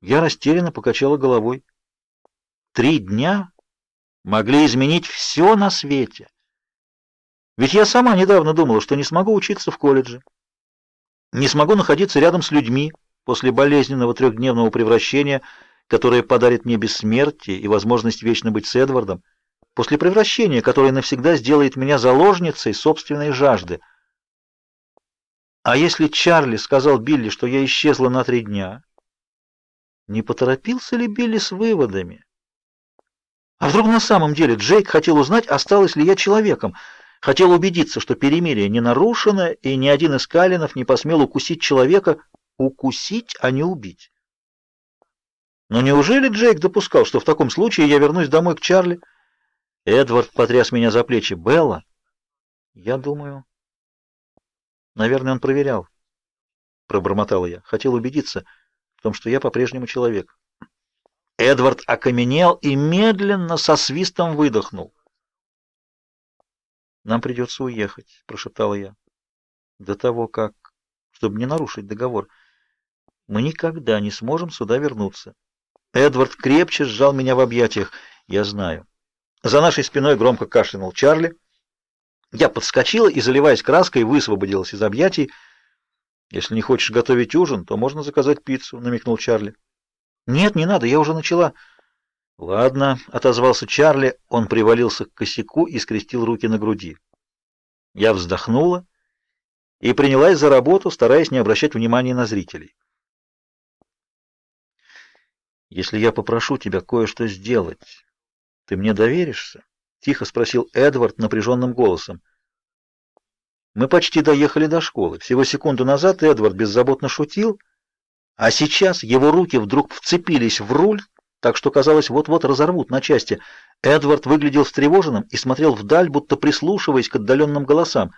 Я растерянно покачала головой. Три дня могли изменить все на свете. Ведь я сама недавно думала, что не смогу учиться в колледже, не смогу находиться рядом с людьми после болезненного трехдневного превращения, которое подарит мне бессмертие и возможность вечно быть с Эдвардом, после превращения, которое навсегда сделает меня заложницей собственной жажды. А если Чарли сказал Билли, что я исчезла на три дня, не поторопился ли Билли с выводами? А вдруг на самом деле Джейк хотел узнать, осталась ли я человеком, хотел убедиться, что перемирие не нарушено, и ни один из Калинов не посмел укусить человека, укусить, а не убить. Но неужели Джейк допускал, что в таком случае я вернусь домой к Чарли? Эдвард потряс меня за плечи. Белла, я думаю, наверное, он проверял. Пробормотала я. Хотел убедиться в том, что я по-прежнему человек. Эдвард окаменел и медленно со свистом выдохнул. Нам придется уехать, прошептала я. До того как, чтобы не нарушить договор, мы никогда не сможем сюда вернуться. Эдвард крепче сжал меня в объятиях. Я знаю. За нашей спиной громко кашлянул Чарли. Я подскочила и, заливаясь краской, высвободилась из объятий. Если не хочешь готовить ужин, то можно заказать пиццу, намекнул Чарли. Нет, не надо, я уже начала. Ладно, отозвался Чарли. Он привалился к косяку и скрестил руки на груди. Я вздохнула и принялась за работу, стараясь не обращать внимания на зрителей. Если я попрошу тебя кое-что сделать, ты мне доверишься? тихо спросил Эдвард напряженным голосом. Мы почти доехали до школы. Всего секунду назад Эдвард беззаботно шутил, а сейчас его руки вдруг вцепились в руль, так что казалось, вот-вот разорвут на части. Эдвард выглядел встревоженным и смотрел вдаль, будто прислушиваясь к отдаленным голосам.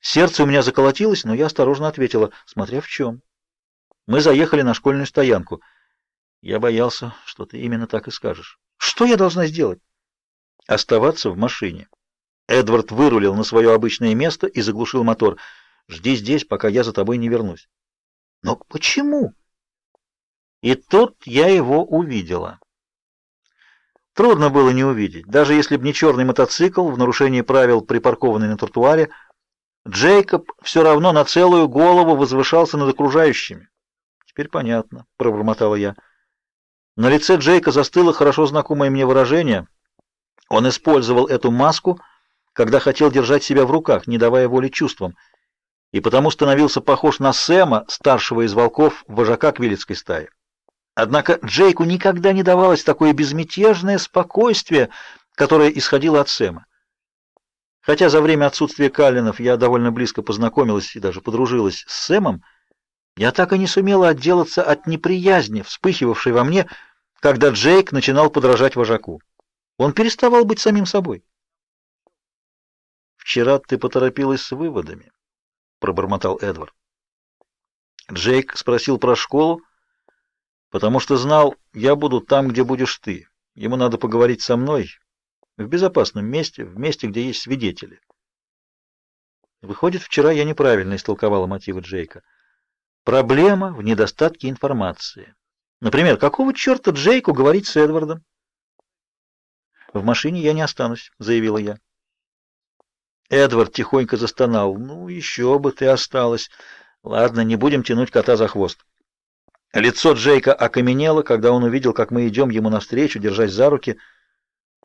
Сердце у меня заколотилось, но я осторожно ответила, смотря в чем. Мы заехали на школьную стоянку. Я боялся, что ты именно так и скажешь. Что я должна сделать? Оставаться в машине. Эдвард вырулил на свое обычное место и заглушил мотор. Жди здесь, пока я за тобой не вернусь. Но почему? И тут я его увидела. Трудно было не увидеть, даже если б не черный мотоцикл в нарушении правил, припаркованный на тротуаре, Джейкоб все равно на целую голову возвышался над окружающими. Теперь понятно, пробормотала я. На лице Джейка застыло хорошо знакомое мне выражение. Он использовал эту маску, когда хотел держать себя в руках, не давая воли чувствам и потому становился похож на Сэма, старшего из волков, вожака квилетской стаи. Однако Джейку никогда не давалось такое безмятежное спокойствие, которое исходило от Сэма. Хотя за время отсутствия Каллинов я довольно близко познакомилась и даже подружилась с Сэмом, я так и не сумела отделаться от неприязни, вспыхивавшей во мне, когда Джейк начинал подражать вожаку. Он переставал быть самим собой. Вчера ты поторопилась с выводами пробормотал Эдвард. Джейк спросил про школу, потому что знал, я буду там, где будешь ты. Ему надо поговорить со мной в безопасном месте, в месте, где есть свидетели. Выходит, вчера я неправильно истолковала мотивы Джейка. Проблема в недостатке информации. Например, какого черта Джейку говорить с Эдвардом? В машине я не останусь, заявила я. Эдвард тихонько застонал. «Ну, еще бы ты осталась. Ладно, не будем тянуть кота за хвост». Лицо Джейка окаменело, когда он увидел, как мы идем ему навстречу, держась за руки.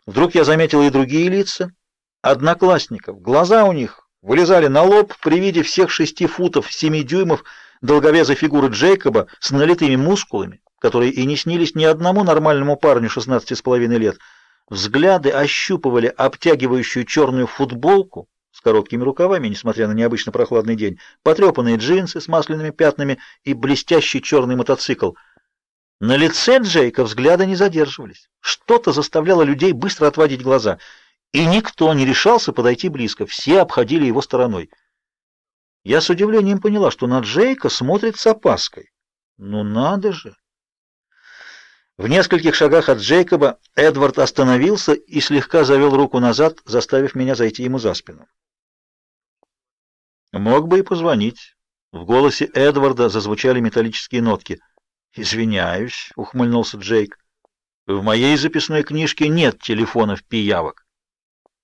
Вдруг я заметил и другие лица, одноклассников. Глаза у них вылезали на лоб при виде всех шести футов семи дюймов долговязой фигуры Джейкоба с налитыми мускулами, которые и не снились ни одному нормальному парню шестнадцати с половиной лет. Взгляды ощупывали обтягивающую черную футболку, короткими рукавами, несмотря на необычно прохладный день, потрепанные джинсы с масляными пятнами и блестящий черный мотоцикл. На лице Джейка взгляды не задерживались. Что-то заставляло людей быстро отводить глаза, и никто не решался подойти близко, все обходили его стороной. Я с удивлением поняла, что на Джейка смотрит с опаской. Ну надо же! В нескольких шагах от Джейкоба Эдвард остановился и слегка завел руку назад, заставив меня зайти ему за спину. Мог бы и позвонить. В голосе Эдварда зазвучали металлические нотки. Извиняюсь, ухмыльнулся Джейк. В моей записной книжке нет телефонов пиявок.